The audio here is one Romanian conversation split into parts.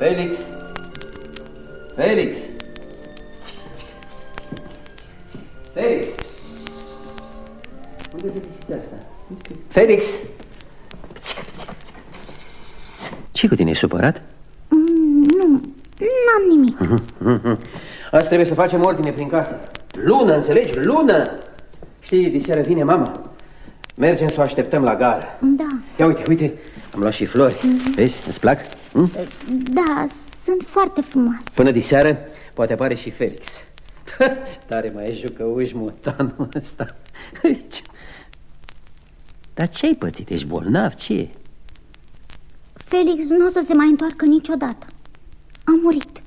Felix! Felix! Felix! Unde e pisica asta? Felix! ce cu tine, e supărat? Mm, nu, n-am nimic Azi trebuie să facem ordine prin casă Lună, înțelegi? Lună! Știi, diseară vine mama Mergem să o așteptăm la gară Da, Ia uite, uite, am luat și flori Vezi, îți plac? Hm? da, sunt foarte frumoase Până diseară poate apare și Felix Tare mai e jucăuș mutanul ăsta Ce- Dar ce-ai pățit? Ești bolnav? Ce e? Felix nu o să se mai întoarcă niciodată A murit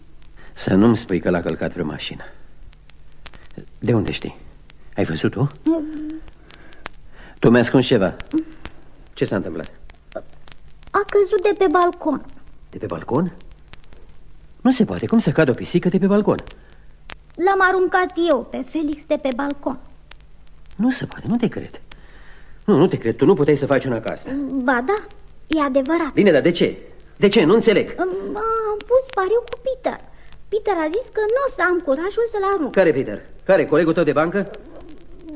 Să nu-mi spui că l-a călcat vreo mașină De unde știi? Ai văzut-o? Tu mi-ai ascuns ceva Ce s-a întâmplat? A căzut de pe balcon De pe balcon? Nu se poate, cum să cadă o pisică de pe balcon? L-am aruncat eu pe Felix de pe balcon Nu se poate, nu te cred Nu, nu te cred, tu nu puteai să faci una ca asta Ba da, e adevărat Bine, dar de ce? De ce? Nu înțeleg Am am pus pariu cu Peter Peter a zis că nu o să am curajul să-l arunc Care, Peter? Care, colegul tău de bancă?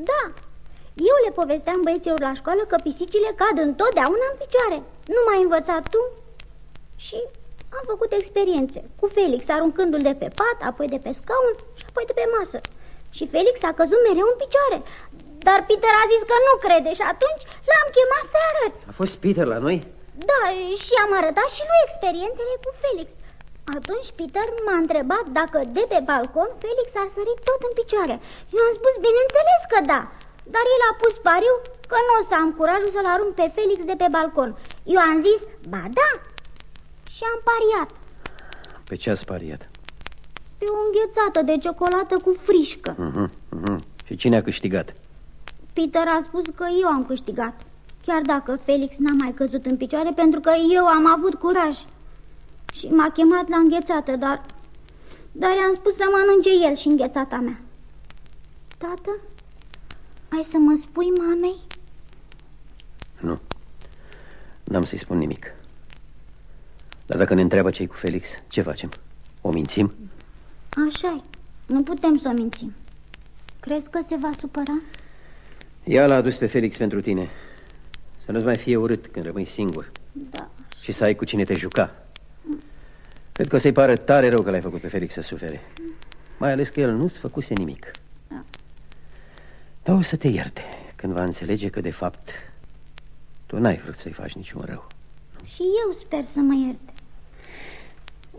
Da, eu le povesteam băieților la școală că pisicile cad întotdeauna în picioare Nu m-ai învățat tu? Și am făcut experiențe Cu Felix aruncându-l de pe pat, apoi de pe scaun și apoi de pe masă. Și Felix a căzut mereu în picioare. Dar Peter a zis că nu crede și atunci l-am chemat să arăt. A fost Peter la noi? Da, și am arătat și lui experiențele cu Felix. Atunci Peter m-a întrebat dacă de pe balcon Felix ar sări tot în picioare. Eu am spus, bineînțeles că da. Dar el a pus pariu că nu o să am curajul să-l arunc pe Felix de pe balcon. Eu am zis, ba da Și am pariat Pe ce ați pariat? Pe o înghețată de ciocolată cu frișcă Uh-huh, uh-huh. Și cine a câștigat? Peter a spus că eu am câștigat Chiar dacă Felix n-a mai căzut în picioare Pentru că eu am avut curaj Și m-a chemat la înghețată Dar, dar i-am spus să mănânce el și înghețata mea Tată, ai să mă spui mamei? Nu N-am să-i spun nimic Dar dacă ne întreabă ce cu Felix, ce facem? O mințim? așa -i. nu putem să o mințim Crezi că se va supăra? Ea l-a adus pe Felix pentru tine Să nu-ți mai fie urât când rămâi singur Da, Și să ai cu cine te juca Cred că o să-i pară tare rău că l-ai făcut pe Felix să sufere Mai ales că el nu-ți făcuse nimic Da. Dar o să te ierte Când va înțelege că de fapt Tu n-ai vrut să-i faci niciun rău și eu sper să mă ierte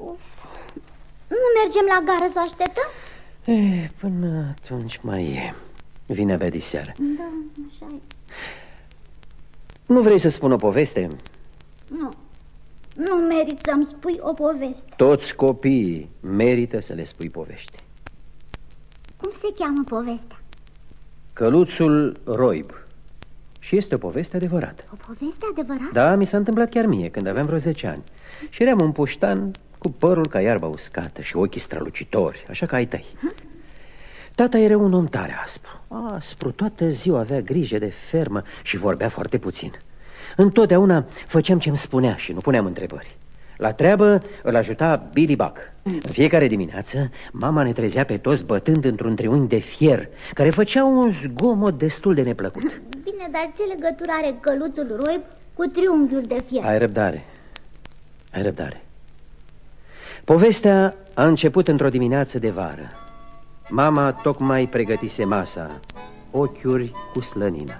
Uf. Nu mergem la gară să o așteptăm? e, Până atunci mai e Vine abia diseară Da, așa e Nu vrei să spun o poveste? Nu, nu merit să-mi spui o poveste Toți copiii merită să le spui povești Cum se cheamă povestea? Căluțul Roib Și este o poveste adevărată O poveste adevărată? Da, mi s-a întâmplat chiar mie când aveam vreo 10 ani Și eram un puștan cu părul ca iarba uscată și ochii strălucitori, așa ca ai tăi. Tata era un om tare aspru. Aspru, toată ziua avea grijă de fermă și vorbea foarte puțin. Întotdeauna făceam ce-mi spunea și nu puneam întrebări. La treabă îl ajuta Billy Buck. În fiecare dimineață mama ne trezea pe toți bătând într-un triunghi de fier Care făcea un zgomot destul de neplăcut. Bine, dar ce legătură are căluțul roib cu triunghiul de fier? Ai răbdare. Ai răbdare Povestea a început într-o dimineață de vară Mama tocmai pregătise masa Ochiuri cu slănină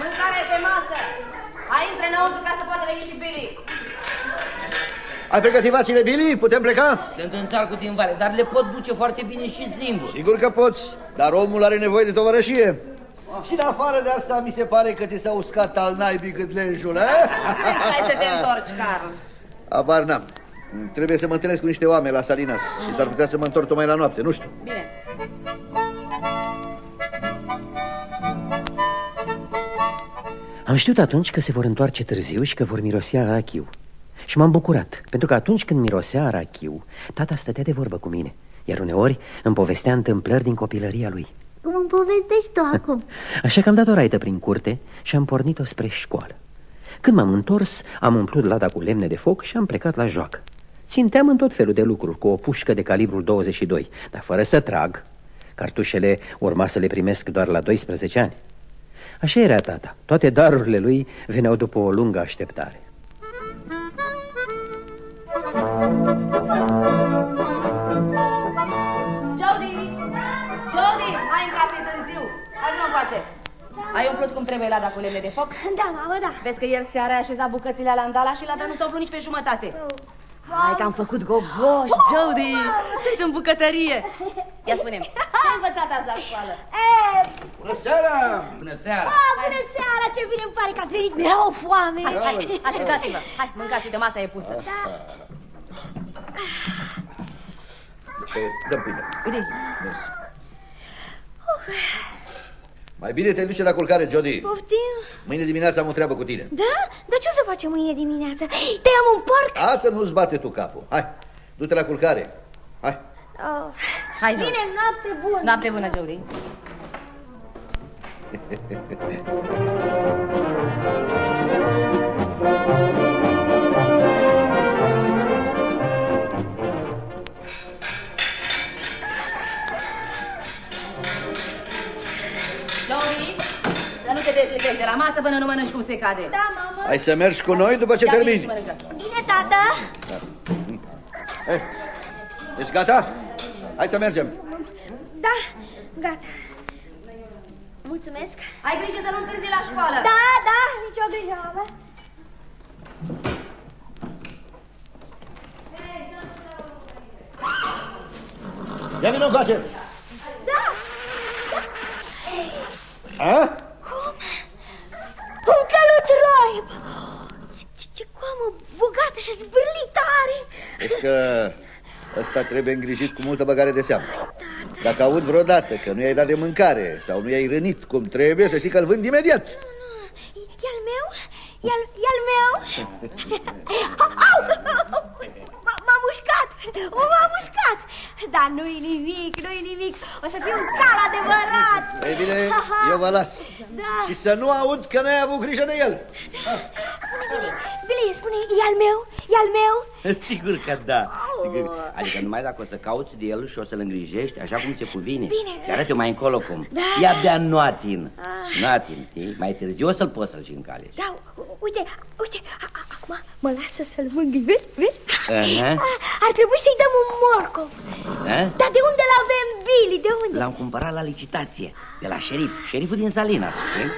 Mâncare pe masă! Hai, intră înăuntru ca să poată veni și Billy. Ai pregătit vațile, Billy? Putem pleca? Sunt în tarcul din vale, dar le pot duce foarte bine și singur. Sigur că poți, dar omul are nevoie de tovărășie. Și în afară de asta mi se pare că ți s-a uscat al naibii cât lenjul, eh? Hai să te întorci, Carl. Abar n-am. Trebuie să mă întâlnesc cu niște oameni la Salinas și s-ar putea să mă întorc tocmai la noapte, nu știu. Bine. Am știut atunci că se vor întoarce târziu și că vor mirosea arachiu Și m-am bucurat, pentru că atunci când mirosea arachiu Tata stătea de vorbă cu mine Iar uneori îmi povestea întâmplări din copilăria lui cum îmi povestești tu acum? Așa că am dat o raită prin curte și am pornit-o spre școală. Când m-am întors, am umplut lada cu lemne de foc și am plecat la joacă. Ținteam în tot felul de lucruri cu o pușcă de calibrul 22 Dar fără să trag. Cartușele urma să le primesc doar la 12 ani. Așa era tata. Toate darurile lui veneau după o lungă așteptare Ai umplut cum trebuie lada cu lemne de foc? Da, mamă, da Vezi că el seara a așezat bucățile la andala și lada nu s-a nici pe jumătate. Hai că am făcut gogoș, Jody! Sunt în bucătărie! Ia spune-mi, ce ai învățat azi la școală? e, Bună seara! Bună seara! a, Bună seara, ce bine îmi pare că ați venit Mi-era o foame Hai, hai, așezați-vă! Hai, mâncați, uite, masa e pusă. E, Dăm bine. Uite, Mai bine te duce la culcare, Jody. Poftim? Mâine dimineața am o treabă cu tine. Da? Dar ce o să facem mâine dimineață? Tăiam un porc? A, să nu-ți bate tu capul. Hai, du-te la culcare. Hai. Oh. hai, Jody. Bine, noapte bună Noapte bună, Jody. Jody, nu te dezlegești de la masă până nu mănânci cum se cade. Da, mamă Hai să mergi cu noi după ce Ia vino termini. și mănâncă. Bine, tată Hai. Ești gata? Hai să mergem. Da, gata Mulțumesc Ai grijă să nu întârzi la școală. Da, da, nicio grijă, mamă Ia vină încoace. Da, A? Un căluț roib Ce, ce, ce coamă bogată și zbârlită are Vezi că ăsta trebuie îngrijit cu multă băgare de seamă. Dacă aud vreodată că nu i-ai dat de mâncare sau nu i-ai rănit cum trebuie, să știi că îl vând imediat. E al meu? E al, e al meu? Au! M-a m-a mușcat! M-a mușcat! Dar nu-i nimic, nu-i nimic O să fiu un cal adevărat Ei bine, eu vă las. Da. Și să nu aud că n-ai avut grijă de el. Spune, Billy, Billy, spune, e al meu? E al meu? Sigur că da. Sigur. Adică numai dacă o să cauți de el și o să-l îngrijești așa cum se cuvine. Bine. Ți arăt eu mai încolo cum. Da. E abia noatin. Noatin, știi? Mai târziu o să-l poți să-l și încalești. Da, u- uite, uite, a- a- acum mă lasă să-l mângâi, vezi, vezi? Aha. A- Ar trebui să-i dăm un morcov Da? Dar de unde l-avem, Billy, de unde? L-am cumpărat la licitație, de la șerif, șeriful din Salina, știi?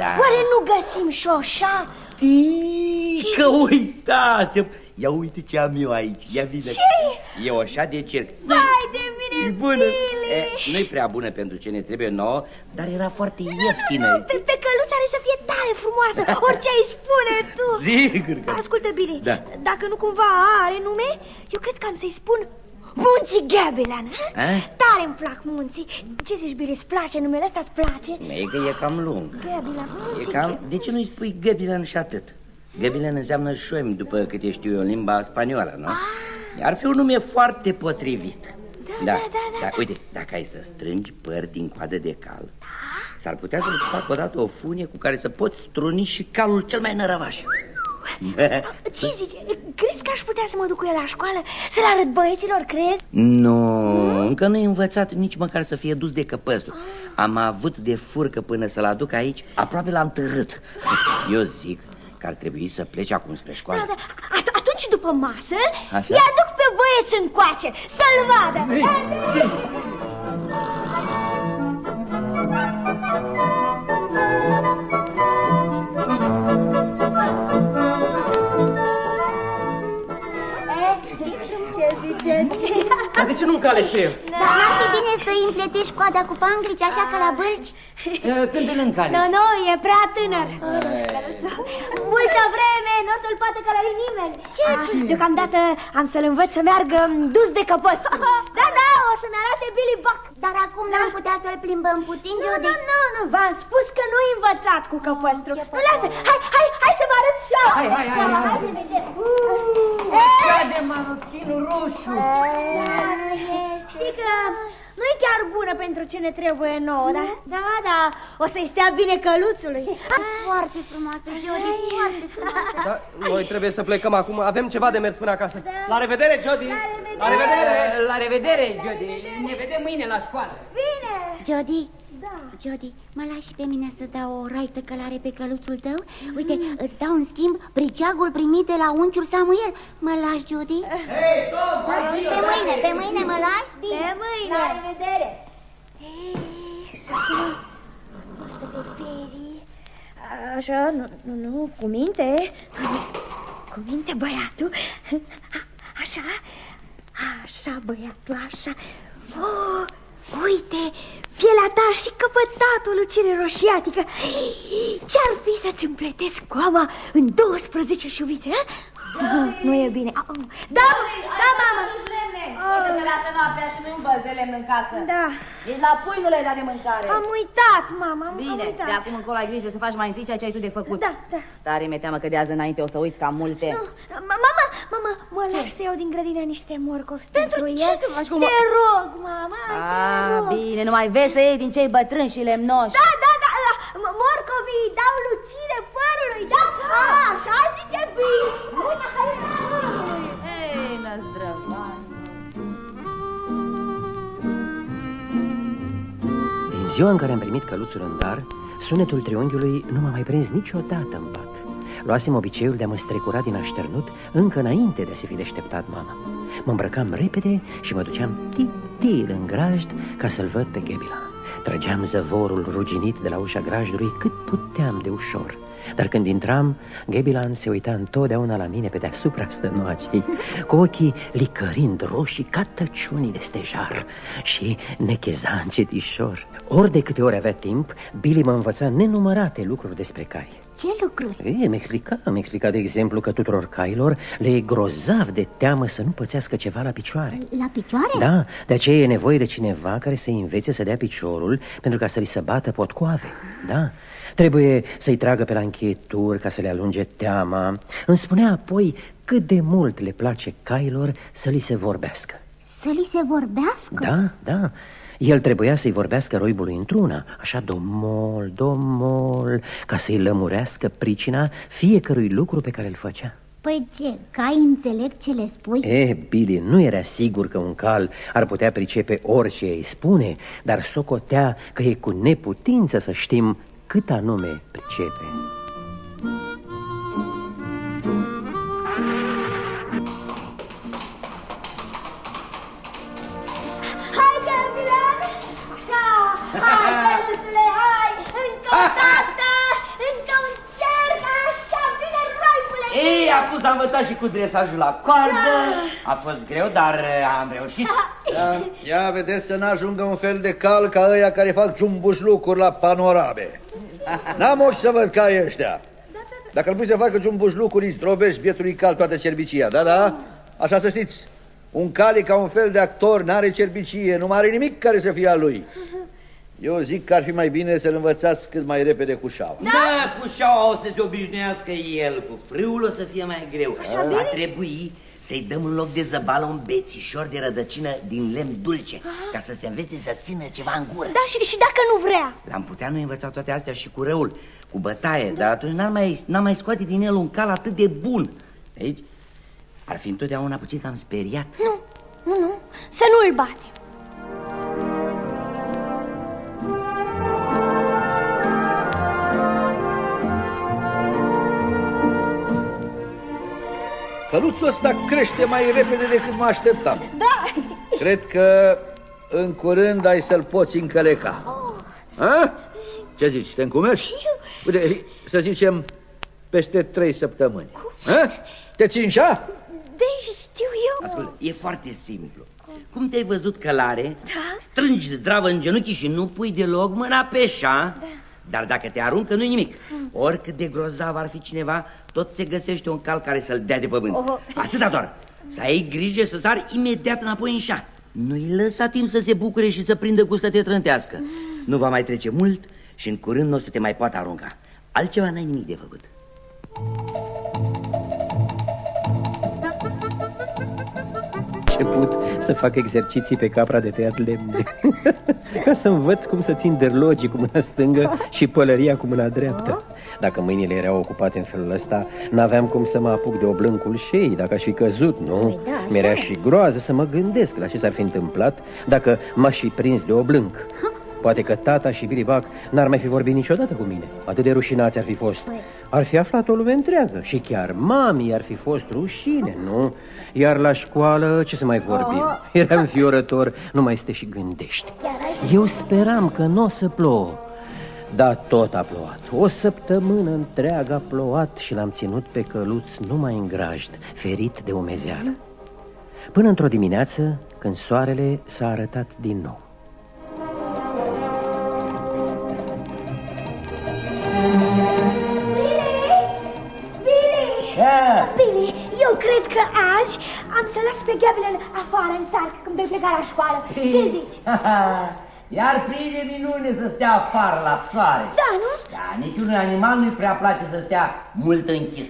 Da. Oare nu găsim șoșa? Ii, că uitasem! Ia uite ce am eu aici, ia vină. Ce? E o așa de cerc. Vai de mine, E bună. Billy! E, nu-i prea bună pentru ce ne trebuie nouă, dar era foarte ieftină. Pe, pe căluț are să fie tare frumoasă, orice ai spune tu Sigur că... Ascultă, Billy, Da. dacă nu cumva are nume, eu cred că am să-i spun Munții Gabilan A? Tare îmi plac munții Ce zici, Billy, îți place numele ăsta, îți place? E că e cam lung. Gabilan, E munții cam... De ce nu-i spui Găbilen și atât? Găbilen înseamnă șoim, după câte știu eu, în limba spaniolă, nu? Ar fi un nume foarte potrivit. Da, da, da, da. Dar uite, dacă ai să strângi păr din coadă de cal, s-ar putea să-ți fac odată o funie cu care să poți struni și calul cel mai nărăvaș. Ce zici? Crezi că aș putea să mă duc cu el la școală? Să-l arăt băieților, cred? Nu, încă nu-i învățat nici măcar să fie dus de căpăstru. Am avut de furcă până să-l aduc aici, aproape l-am târât. Eu zic că ar trebui să pleci acum spre Da, școală. da. At atunci, după masă, Așa. îi aduc pe băieți încoace Să-l vadă Ce ziceți? Dar de ce nu încalești pe el? Dar n-ar fi bine să-i împletești coada cu pangrici, așa ca la bălci? Când îl încalești? Nu, nu, e prea tânăr Multă vreme, nu o să-l poată călări nimeni Ce Deocamdată am să-l învăț să meargă dus de căpăs Da, da, o să-mi arate Billy Buck Dar acum n-am putea să-l plimbăm puțin, Nu, Jody? nu, nu, nu, v-am spus că nu-i învățat cu căpăstru Nu, lasă, hai, hai, hai să vă arăt șaua Hai, hai, hai, Șaua, hai. să vedem Cea de marochinul roșu. Știi că nu e chiar bună pentru ce ne trebuie nouă, da? Da, da, o să-i stea bine căluțului. Foarte frumoasă, Jody, foarte frumoasă. Da, noi trebuie să plecăm acum, avem ceva de mers până acasă. La revedere, Jody! La revedere! La revedere, Jody. Ne vedem mâine la școală. Bine! Jody, Da. Jody, mă lași și pe mine să dau o raită călare pe căluțul tău? Uite, îți dau în schimb briceagul primit de la unchiul Samuel. Mă lași, Jody? Hei, Tom, Da, pe mâine, pe mâine mă lași? Bine. Pe mâine! La revedere! Ei, să Poartă pe perii. Așa, nu, nu, nu, cu minte. Cu minte, băiatul. Așa, așa, băiatul, așa. Oh, uite, pielea ta și căpătatul lucire roșiatică. Ce-ar fi să-ți împletesc coama în 12 șuvițe, a? Nu, nu e bine. Au, Da, da, mamă. Uite, se lasă noaptea și nu-i un băz de lemn în casă. Da, Ești la pui, nu le-ai dat de mâncare. am uitat, mama, am, am Bine, uitat. de acum încolo ai grijă să faci mai întâi ceea ce ai tu de făcut. Da, da. Tare mi-e teamă că de azi înainte o să uiți cam multe. Nu, ma- Mama, mama, mă lași să iau din grădină niște morcovi pentru ce el? să faci cu Te mor- rog, mama, te Ah, rog. bine, numai vezi să iei din cei bătrâni și lemnoși. Da, da, da, la, m- morcovii îi dau lucire părului, da? A, așa zice bine. Uite, hai, Ei, năzdrăvan. Din ziua în care am primit căluțul în dar, sunetul triunghiului nu m-a mai prins niciodată în pat. Luasem obiceiul de a mă strecura din așternut încă înainte de a se fi deșteptat mama. Mă îmbrăcam repede și mă duceam titil în grajd ca să-l văd pe Ghebila. Trăgeam zăvorul ruginit de la ușa grajdului cât puteam de ușor. Dar când intram, Gebilan se uita întotdeauna la mine pe deasupra stănoacei, cu ochii licărind roșii ca tăciunii de stejar și necheza încetișor. Ori de câte ori avea timp, Billy mă învăța nenumărate lucruri despre cai. Ce lucruri? Ei, îmi explica, îmi explica de exemplu că tuturor cailor le e grozav de teamă să nu pățească ceva la picioare. La picioare? Da, de aceea e nevoie de cineva care să învețe să dea piciorul pentru ca să li se bată potcoave. Da, trebuie să-i tragă pe la încheieturi ca să le alunge teama. Îmi spunea apoi cât de mult le place cailor să li se vorbească. Să li se vorbească? Da, da. El trebuia să-i vorbească roibului într-una, așa domol, domol, ca să-i lămurească pricina fiecărui lucru pe care îl făcea. Păi ce, cai înțeleg ce le spui? Eh, Billy nu era sigur că un cal ar putea pricepe orice îi spune, dar socotea că e cu neputință să știm cât anume pricepe. Hai, Gabriel! Așa, hai, căluțule, hai! Încă o dată! Încă un cerc, așa, bine, roibule! Ei, acum s-a învățat și cu dresajul la coardă. A fost greu, dar uh, am reușit. Ia, ia vedeți să n-ajungă un fel de cal ca ăia care fac jumbuș lucruri la panorame. N-am ochi să văd ca ăștia. Dacă îl pui să facă jumbuș lucruri, îi zdrobești bietului cal toată cerbicia, da, da? Așa să știți, un cal e ca un fel de actor, n-are cerbicie, nu mai are nimic care să fie al lui. Eu zic că ar fi mai bine să-l învățați cât mai repede cu șaua. Da, cu șaua o să se obișnuiască el, cu frâul o să fie mai greu. Așa Va trebui să-i dăm în loc de zăbală un bețișor de rădăcină din lemn dulce, ca să se învețe să țină ceva în gură. Da, și, și dacă nu vrea? L-am putea noi învăța toate astea și cu răul, cu bătaie, dar atunci n-am mai, n-am mai scoate din el un cal atât de bun. Aici ar fi întotdeauna puțin cam speriat. Nu, nu, nu, să nu-l bate. Căluțul ăsta crește mai repede decât mă așteptam. Da, Cred că în curând ai să-l poți încăleca. Ha? Ce zici, te încumeți? Uite, să zicem peste trei săptămâni. Ha? Te țin șa? deci știu eu. Ascultă, e foarte simplu. Cum te-ai văzut călare, strângi zdravă în genunchi și nu pui deloc mâna pe șa, dar dacă te aruncă, nu-i nimic. Oricât de grozav ar fi cineva, tot se găsește un cal care să-l dea de pământ. Oh. Atâta doar. Să ai grijă să sari imediat înapoi în șa. Nu-i lăsa timp să se bucure și să prindă cu să te trântească. Nu va mai trece mult și în curând nu o să te mai poată arunca. Altceva n-ai nimic de făcut. început să fac exerciții pe capra de tăiat lemne Ca să învăț cum să țin derlogii cu mâna stângă și pălăria cu mâna dreaptă Dacă mâinile erau ocupate în felul ăsta, n-aveam cum să mă apuc de oblâncul șei Dacă aș fi căzut, nu? Păi da, așa Mi-era e. și groază să mă gândesc la ce s-ar fi întâmplat Dacă m-aș fi prins de oblânc Poate că tata și Billy Buck n-ar mai fi vorbit niciodată cu mine Atât de rușinați ar fi fost Ar fi aflat o lume întreagă Și chiar mami ar fi fost rușine, nu? Iar la școală, ce să mai vorbim? Era înfiorător, nu mai este și gândești Eu speram că nu o să plouă dar tot a plouat. O săptămână întreagă a plouat Și l-am ținut pe căluț numai în grajd Ferit de umezeală. Până într-o dimineață Când soarele s-a arătat din nou. Billy, eu cred că azi am să las pe Gabriel afară în țarcă când voi pleca la școală. Ce zici? Iar fi de minune să stea afară la soare. Da, nu? Da, niciunui animal nu-i prea place să stea mult închis.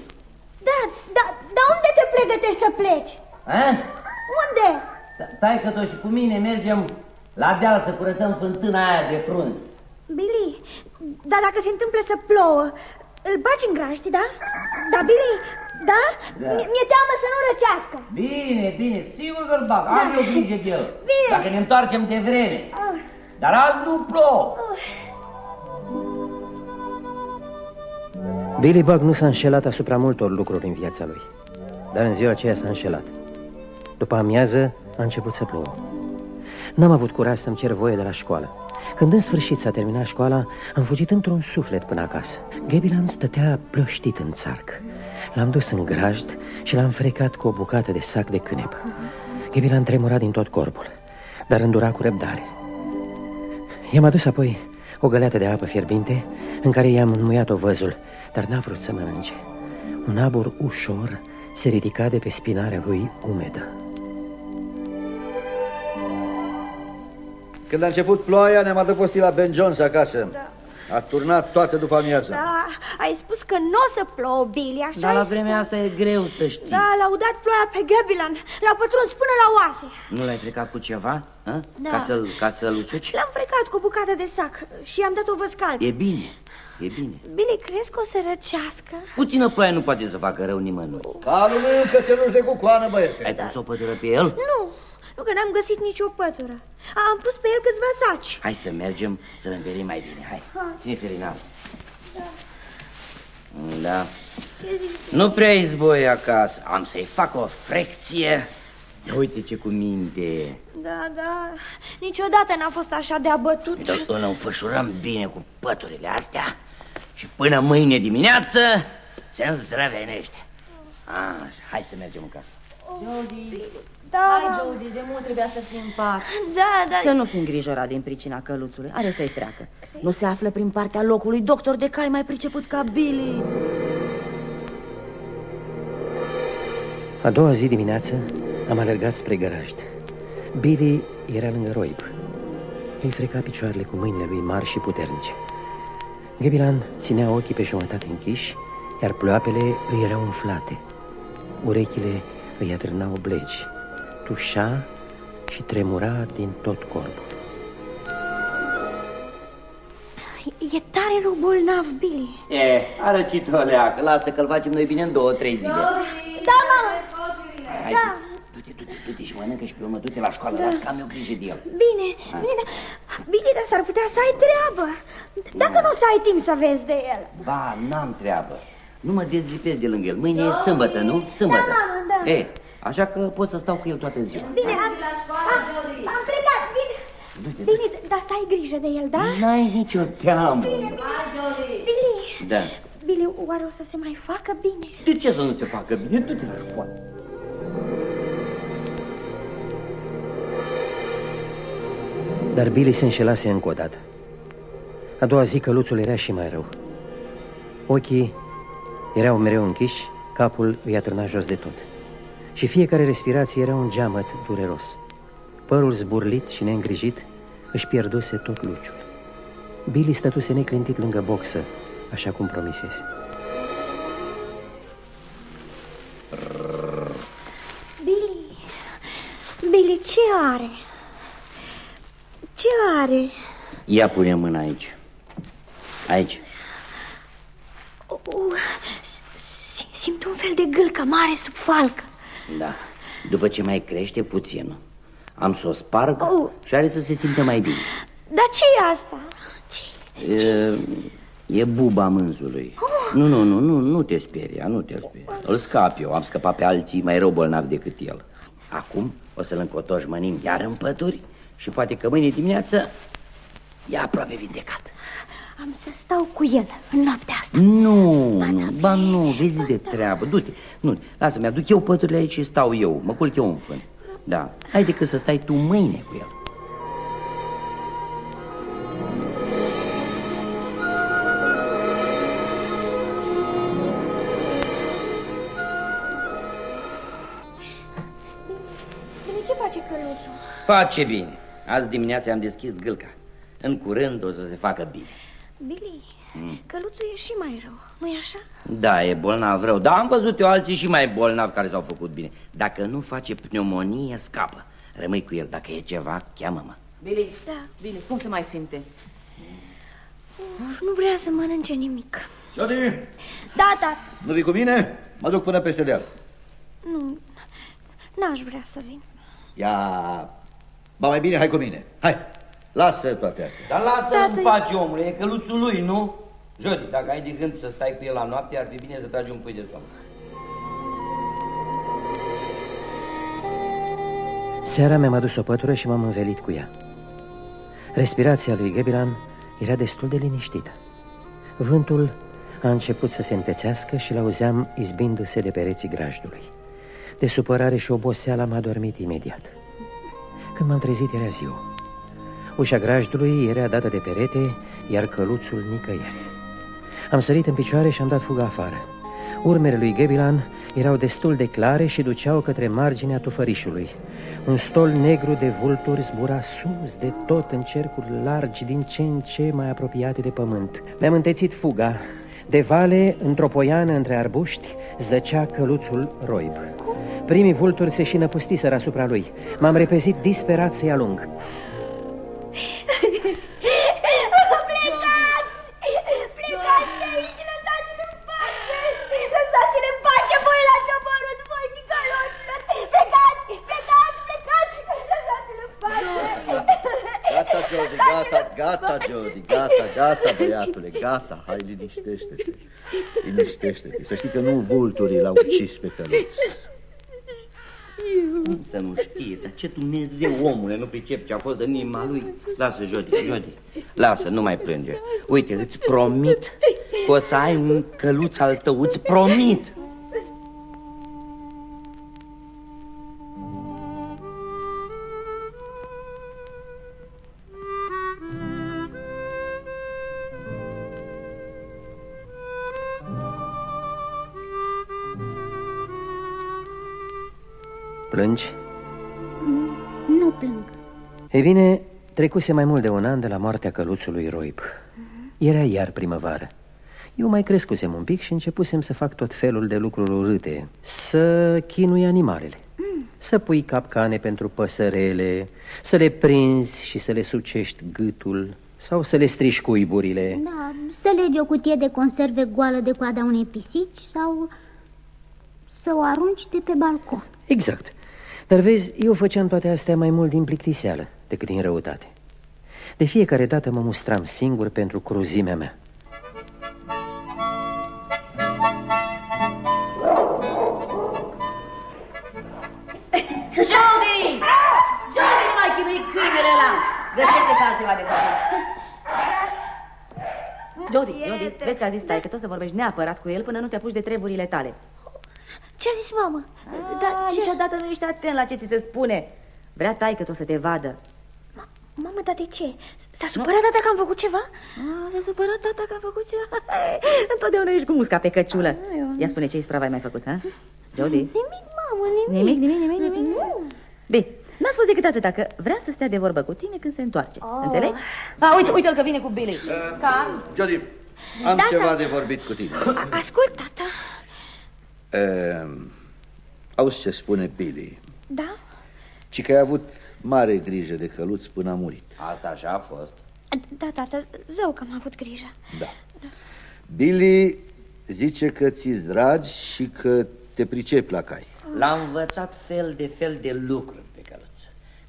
Da, da, dar unde te pregătești să pleci? A? Unde? Stai că tot și cu mine mergem la deal să curățăm fântâna aia de frunzi. Billy, dar dacă se întâmplă să plouă, îl bagi în graști, da? Da, Billy, da? Da. Mi- Mi-e teamă să nu răcească. Bine, bine, sigur că-l bag, am eu grijă de el. Bine. Dacă ne întoarcem de vreme. Ah. Dar azi nu plouă. Billy Bug nu s-a înșelat asupra multor lucruri în viața lui Dar în ziua aceea s-a înșelat. După amiază a început să plouă. N-am avut curaj să-mi cer voie de la școală. Când în sfârșit s-a terminat școala Am fugit într-un suflet până acasă. Gabilan stătea plăștit în țarc. L-am dus în grajd și l-am frecat cu o bucată de sac de cânep Gabilan tremura din tot corpul Dar îndura cu răbdare I-am adus apoi o găleată de apă fierbinte În care i-am înmuiat ovăzul Dar n-a vrut să mănânce Un abur ușor se ridica de pe spinarea lui umedă. Când a început ploaia, ne-am adăpostit la Ben Jones acasă. A turnat toate după amiază. Da, ai spus că nu o să plouă, Billy, așa Dar la ai vremea spus. asta e greu să știi. Da, l-a udat ploaia pe Gabilan, l-a pătruns până la oase. Nu l-ai frecat cu ceva? A? Da. Ca să-l ca să-l usuci? L-am frecat cu o bucată de sac și i-am dat o văscalță. E bine, e bine. Billy, crezi că o să răcească? Puțină ploaie nu poate să facă rău nimănui. Calul meu cățeluș de cucoană, băiete. Ai pus o pătură pe el? Nu, nu că n-am găsit nicio pătură. Am pus pe el câțiva saci. Hai să mergem să-l învelim mai bine. Hai, Hai. ține felinal. Da. Nu prea izboi acasă. Am să-i fac o frecție. Uite ce cu minte. Da, da, niciodată n-a fost așa de abătut. Dar îl înfășurăm bine cu păturile astea și până mâine dimineață se îndrăvenește. Așa, hai să mergem în casă. Jody, Da, hai Jody, de mult trebuia să fii în pat. da, da. Să nu fii îngrijorat din pricina căluțului, are să-i treacă. Nu se află prin partea locului doctor de cai mai priceput ca Billy. A doua zi dimineață am alergat spre garajd Billy era lângă roib Îi freca picioarele cu mâinile lui mari și puternice Gabilan ținea ochii pe jumătate închiși Iar ploapele îi erau umflate Urechile îi atârnau blegi Tușa și tremura din tot corpul E tare rău bolnav, Billy. E, arăcit o leacă, lasă că-l facem noi bine în două, trei zile. Da, mamă. Hai, Da. du-te, du-te, du-te și mănâncă și pe urmă du-te la școală, las că am eu grijă de el. Bine, bine, dar... Bine, dar s-ar putea să ai treabă. Dacă nu o să ai timp să vezi de el. Ba, n-am treabă. Nu mă dezlipesc de lângă el. Mâine e sâmbătă, nu? Sâmbătă. Da, mamă, da. E, așa că pot să stau cu el toată ziua. Bine, am, am, am plecat, bine. Bine, dar să ai grijă de el, da? N-ai nicio teamă. Billy, Da. Billy, oare o să se mai facă bine? De ce să nu se facă bine? Du-te la școală. Dar Billy se înșelase încă o dată A doua zi căluțul era și mai rău Ochii erau mereu închiși Capul îi atârna jos de tot Și fiecare respirație era un geamăt dureros Părul zburlit și neîngrijit Își pierduse tot luciul Billy stătuse neclintit lângă boxă Așa cum promisese Billy, Billy, Billy, ce are? Ce are? Ia pune mâna aici. Aici. Uh, s- simt un fel de gâlcă mare sub falcă. Da. După ce mai crește puțin, am să o sparg Oh. și are să se simtă mai bine. Dar ce e asta? Ce? E, e buba mânzului. Nu, nu, nu, nu, nu te speria, nu te speria. Îl scap eu, am scăpat pe alții mai rău bolnavi decât el. Acum o să-l încotoșmănim iar în păduri și poate că mâine dimineață e aproape vindecat. Am să stau cu el în noaptea asta. Nu, nu, ba nu, vezi de treabă, du-te, nu, lasă-mi, aduc eu păturile aici și stau eu, mă culc eu în fân. Da, hai decât să stai tu mâine cu el. Bine, ce face căluțul? Face bine. Azi dimineața am deschis gâlca. În curând o să se facă bine. Billy, căluțul e și mai rău, nu-i așa? Da, e bolnav rău, dar am văzut eu alții și mai bolnavi care s-au făcut bine. Dacă nu face pneumonie, scapă. Rămâi cu el, dacă e ceva, cheamă-mă. Billy, Da. bine, cum se mai simte? Uf, nu vrea să mănânce nimic. Jody, Da, da, nu vii cu mine? Mă duc până peste deal. nu, n-aș vrea să vin. Ia, ba mai bine, hai cu mine. Hai, lasă toate astea. Dar lasă Tată- în pace, omule, e căluțul lui, nu? Jodi, dacă ai de gând să stai cu el la noapte, ar fi bine să tragi un pui de somn. Seara mi-am adus o pătură și m-am învelit cu ea. Respirația lui Gebilan era destul de liniștită. Vântul a început să se întețească și l-auzeam izbindu-se de pereții grajdului. De supărare și oboseală m-a dormit imediat. Când m-am trezit era ziua. Ușa grajdului era dată de perete, iar căluțul nicăieri. Am sărit în picioare și am dat fuga afară. Urmele lui Gebilan erau destul de clare și duceau către marginea tufărișului. Un stol negru de vulturi zbura sus de tot în cercuri largi, din ce în ce mai apropiate de pământ. Mi-am întețit fuga. De vale, într-o poiană între arbuști, zăcea căluțul roib. Primii vulturi se și năpustiseră asupra lui. M-am repezit disperat să-i alung. Gata, gata, Jody, gata, gata, băiatule, gata, hai, liniștește-te, liniștește-te, să știi că nu vulturii l-au ucis pe căluț. Cum să nu știe, dar ce Dumnezeu, omule, nu pricep ce a fost în inima lui? Lasă, Jodi, Jodi, lasă, nu mai plânge. Uite, îți promit că o să ai un căluț al tău, îți promit. Plângi? Nu plâng. Ei bine, trecuse mai mult de un an de la moartea căluțului Roib. Era iar primăvară. Eu mai crescusem un pic și începusem să fac tot felul de lucruri urâte Să chinui animalele Să pui capcane pentru păsărele Să le prinzi și să le sucești gâtul Sau să le strici cuiburile Da, să legi o cutie de conserve goală de coada unei pisici sau să o arunci de pe balcon. Exact Dar vezi, eu făceam toate astea mai mult din plictiseală decât din răutate De fiecare dată mă mustram singur pentru cruzimea mea Jody! Jody, nu mai chinui câinele ăla! Găsește-ți altceva de făcut. Jody, Jody, vezi că a zis tai că tot să vorbești neapărat cu el până nu te apuci de treburile tale. Ce a zis mama? Dar Dar ce? niciodată nu ești atent la ce ți se spune. Vrea tai că tot să te vadă. Mamă, dar de ce? S-a supărat tata că am făcut ceva? A, s-a supărat tata că a făcut ceva. Întotdeauna ești cu musca pe căciulă. Ia spune ce ispravă ai mai făcut, ha? Jody? Nimic, mamă, nimic. Nimic, nimic, nimic, nimic. Nu. Bine, n-a spus decât atât, că vrea să stea de vorbă cu tine când se întoarce. Oh. Înțelegi? A, uite, uite-l că vine cu Billy. Ca? Jody, am Da, ceva da. de vorbit cu tine. A- Ascult, tata. Uh, auzi ce spune Billy. Da? ci că ai avut mare grijă de căluț până a murit. Asta așa a fost. Da, tată, zău că am avut grijă. Da. Billy zice că ți-ți dragi și că te pricepi la cai. L-a învățat fel de fel de lucruri pe căluț.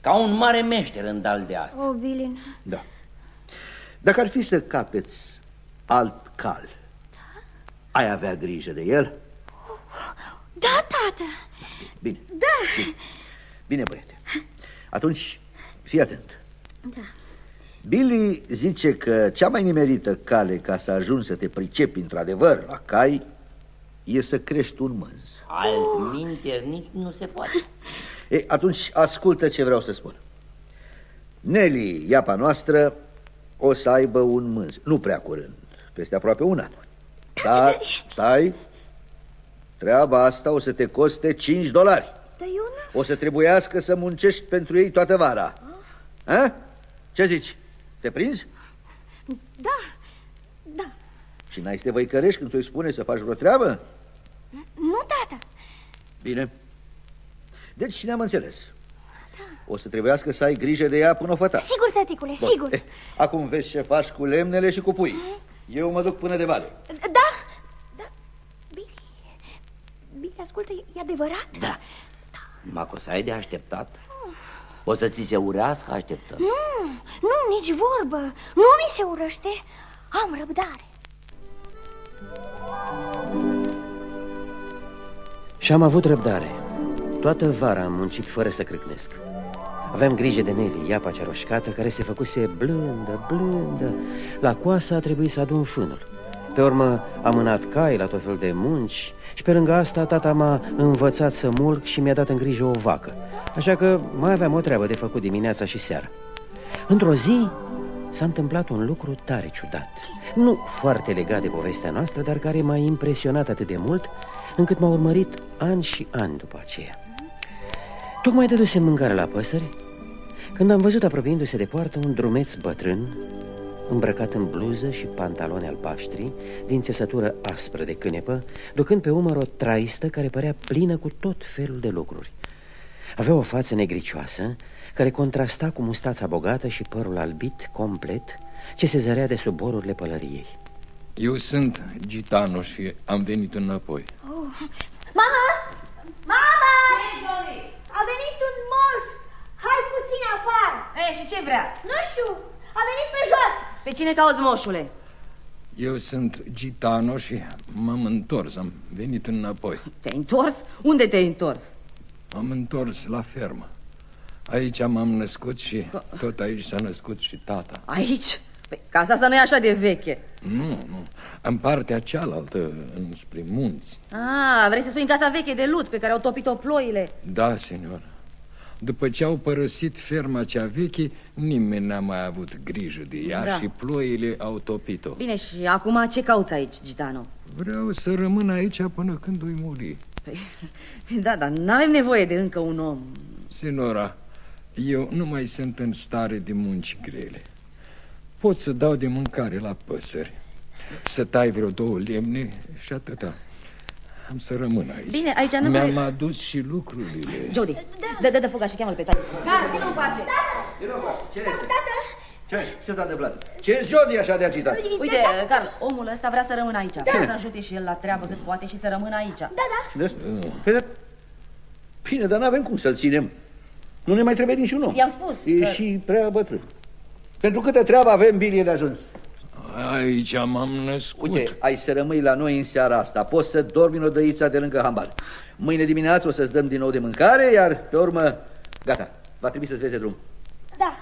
Ca un mare meșter în dal de asta. O, Bilin. Da. Dacă ar fi să capeți alt cal, ai avea grijă de el? Da, tată. Bine. Da. Bine, Bine băiete. Atunci, fii atent. Da. Billy zice că cea mai nimerită cale ca să ajungi să te pricepi într-adevăr la cai e să crești un mânz. Alt minter nici nu se poate. E, atunci ascultă ce vreau să spun. Nelly, iapa noastră, o să aibă un mânz. Nu prea curând, peste aproape un an. Dar, stai, treaba asta o să te coste 5 dolari. Dar eu nu... O să trebuiască să muncești pentru ei toată vara. Ha? Ce zici? Te prinzi? Da, da. Și n-ai să te văicărești când ți-o spune să faci vreo treabă? Nu, tată. Bine. Deci ne-am înțeles. O să trebuiască să ai grijă de ea până o făta. Sigur, tăticule, Bun. sigur. Eh, acum vezi ce faci cu lemnele și cu pui. Eu mă duc până de vale. Da, da. Billy, Billy, ascultă, e adevărat? Da. Maco, să ai de așteptat? O să ți se urească așteptăm. Nu, nu, nici vorbă. Nu mi se urăște. Am răbdare. Și am avut răbdare. Toată vara am muncit fără să crâcnesc. Aveam grijă de Nelly, iapa cea roșcată, care se făcuse blândă, blândă. La coasă a trebuit să adun fânul. Pe urmă am mânat cai la tot felul de munci și pe lângă asta tata m-a învățat să mulc și mi-a dat în grijă o vacă. Așa că mai aveam o treabă de făcut dimineața și seara. Într-o zi s-a întâmplat un lucru tare ciudat. Nu foarte legat de povestea noastră, dar care m-a impresionat atât de mult încât m-a urmărit ani și ani după aceea. Tocmai dădusem mâncare la păsări când am văzut apropiindu-se de poartă un drumeț bătrân îmbrăcat în bluză și pantaloni albaștri, din țesătură aspră de cânepă, ducând pe umăr o traistă care părea plină cu tot felul de lucruri. Avea o față negricioasă, care contrasta cu mustața bogată și părul albit, complet, ce se zărea de sub borurile pălăriei. Eu sunt Gitano și am venit înapoi. Mama! Mama! Ce, Johnny? A venit un moș! Hai puțin afară! E, și ce vrea? Nu știu, a venit pe jos! Pe cine cauți, moșule? Eu sunt Gitano și m-am întors, am venit înapoi. Te-ai întors? Unde te-ai întors? M-am întors la fermă. Aici m-am născut și tot aici s-a născut și tata. Aici? Păi, casa asta nu e așa de veche. Nu, nu, în partea cealaltă, înspre munți. Ah, vrei să spui în casa veche de lut pe care au topit-o ploile? Da, senior. După ce au părăsit ferma cea veche, nimeni n-a mai avut grijă de ea Da. și ploile au topit-o. Bine, și acum ce cauți aici, Gitano? Vreau să rămân aici până când voi muri. Păi, da, dar n-avem nevoie de încă un om. Senora, eu nu mai sunt în stare de munci grele. Pot să dau de mâncare la păsări, să tai vreo două lemne și atâta. Am să rămân aici. Bine, aici nu Mi-am mai- adus și lucrurile. Jody, dă, dă, dă fuga și cheamă-l pe tati. Car, vină încoace. Ce? Ce? Ce s-a întâmplat? Ce Jody așa de agitat? Uite, Carl, omul ăsta vrea să rămână aici. Vrea să ajute și el la treabă cât poate și să rămână aici. Da, da. Cine Păi, dar- Bine, dar n-avem cum să-l ținem. Nu ne mai trebuie niciun om. I-am spus E că- și prea bătrân. Pentru câtă treabă avem, Billy de ajuns. Aici m-am născut. Uite, ai să rămâi la noi în seara asta. Poți să dormi în odăița de lângă hambar. Mâine dimineață o să-ți dăm din nou de mâncare, iar pe urmă, gata, va trebui să-ți vezi de drum. Da.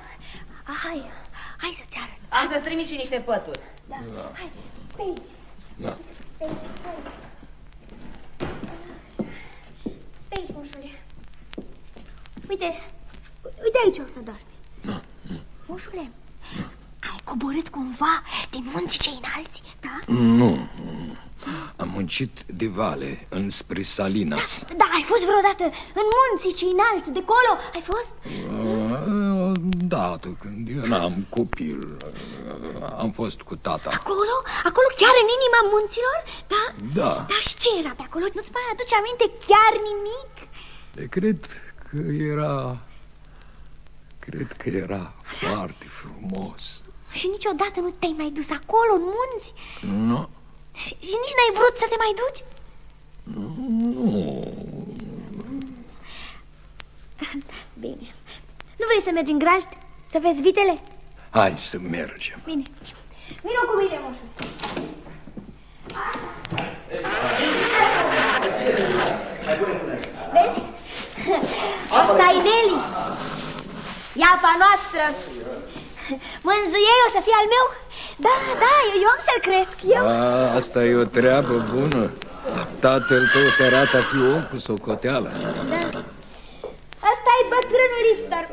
Hai, hai să-ți arăt. Am să-ți trimit și niște pături. Da. Hai, pe aici. Da. Pe aici, pe aici. Pe aici, moșule. Uite, uite aici o să dormi. Moșule, ai coborât cumva de munți cei înalți, da? Nu, am muncit de vale înspre Salinas. Da, ai fost vreodată în munții cei înalți, de colo? Ai fost? Odată când eram copil, am fost cu tata. Acolo? Acolo chiar în inima munților? Da? Da. Dar și ce era pe acolo? Nu-ți mai aduce aminte chiar nimic? De cred că era Cred că era Așa? foarte frumos. Și niciodată nu te-ai mai dus acolo, în munți? Nu. Și, și nici n-ai vrut să te mai duci? Nu. Bine. Nu vrei să mergi în grajd? Să vezi vitele? Hai să mergem. Bine. Vino cu mine, moșu. Vezi? Asta e Nelly. E apa noastră. Mânzuiei o să fie al meu? Da, da, eu am să-l cresc, eu. A, asta e o treabă bună. Tatăl tău se arată a fi om cu socoteală. Da. Asta e bătrânul Istar.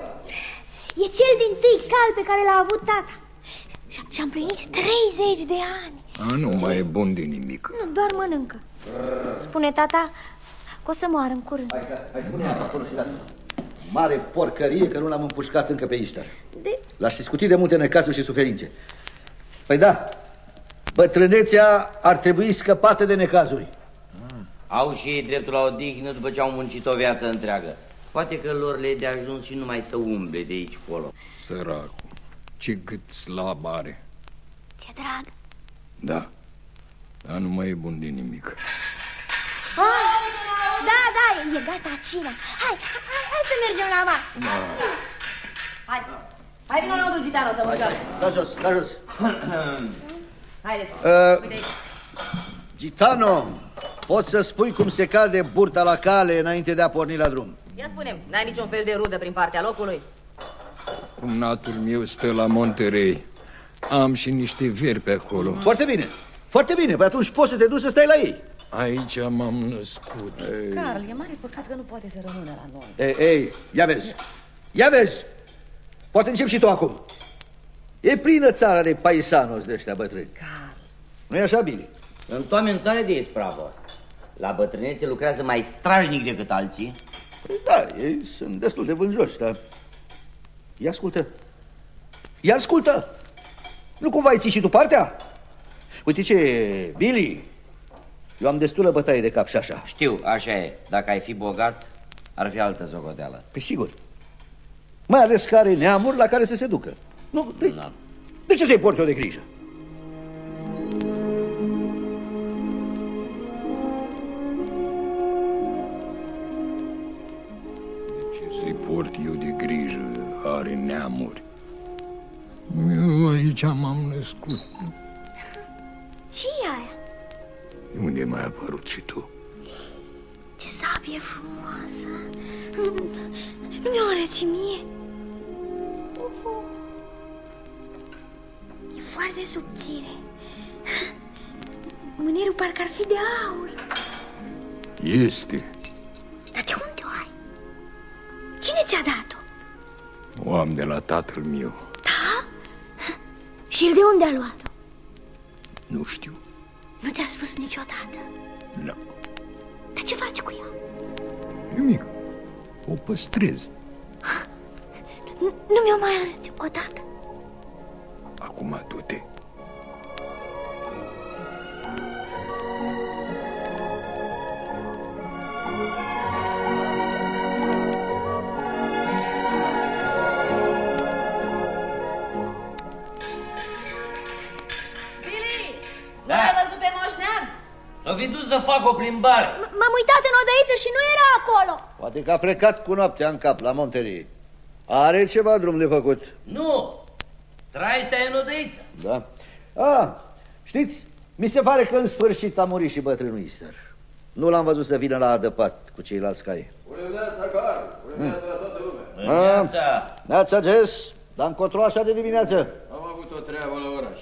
E cel din tâi cal pe care l-a avut tata. Și-a împlinit 30 de ani. A, nu mai e bun de nimic. Nu, doar mănâncă. Spune tata că o să moară în curând. Hai, hai, pune acolo și lasă. Mare porcărie că nu l-am împușcat încă pe Istar. De... L-aș discuti de multe necazuri și suferințe. Păi da, bătrânețea ar trebui scăpată de necazuri. Au și ei dreptul la odihnă după ce au muncit o viață întreagă. Poate că lor le e de ajuns și numai să umble de aici colo. Săracul, ce gât slab are. Ce drag. Da, dar nu mai e bun de nimic. Ah, da, da, e gata cina. Hai, hai, hai să mergem la masă. Hai, hai vină înăuntru, Gitano, să mâncăm. Da jos, da jos. Haideți, Uh, uite aici. Gitano, poți să spui cum se cade burta la cale înainte de a porni la drum? Ia spune n-ai niciun fel de rudă prin partea locului? Cumnatul meu stă la Monterey. Am și niște veri pe acolo. Foarte bine, foarte bine, păi atunci poți să te duci să stai la ei. Aici m-am născut. Carl, e mare păcat că nu poate să rămână la noi. Ei, ei, ia vezi, ia vezi, poate încep și tu acum. E plină țara de paisanos de ăștia bătrâni. Carl. nu e așa, Billy? Sunt oameni tare de ispravă. La bătrânețe lucrează mai strajnic decât alții. Păi Da, ei sunt destul de vânjoși, dar... Ia ascultă. Ia ascultă! Nu cumva ai ții și tu partea? Uite ce, Billy, eu am destulă bătaie de cap și așa. Știu, așa e. Dacă ai fi bogat, ar fi altă zocoteală. Pe sigur. Mai ales care neamuri la care să se ducă. Nu, de, Da. de ce să-i port eu de grijă? De ce să-i port eu de grijă? Are neamuri. Eu aici m-am născut. ce e aia? De unde mai apărut și tu? Ce sabie frumoasă. Nu mi-o arăți mie? Uhu. E foarte subțire. Mânerul parcă ar fi de aur. Este. Dar de unde o ai? Cine ți-a dat-o? O am de la tatăl meu. Da? Și el de unde a luat-o? Nu știu. Nu ți-a spus niciodată. Nu. Dar ce faci cu ea? Nimic. O păstrez. Nu nu mi-o mai arăți odată? Acum du-te. O plimbare. M- M-am uitat în odăiță și nu era acolo. Poate că a plecat cu noaptea în cap la Monterie. Are ceva drum de făcut. Nu! Traistea e în odăiță. Da? Ah, știți, mi se pare că în sfârșit a murit și bătrânul Easter. Nu l-am văzut să vină la adăpat cu ceilalți cai. Bună dimineața, Carl! Bună dimineața la toată lumea! Dimineața. Neața, Jess, dar încotro așa de dimineață. Am avut o treabă la oraș.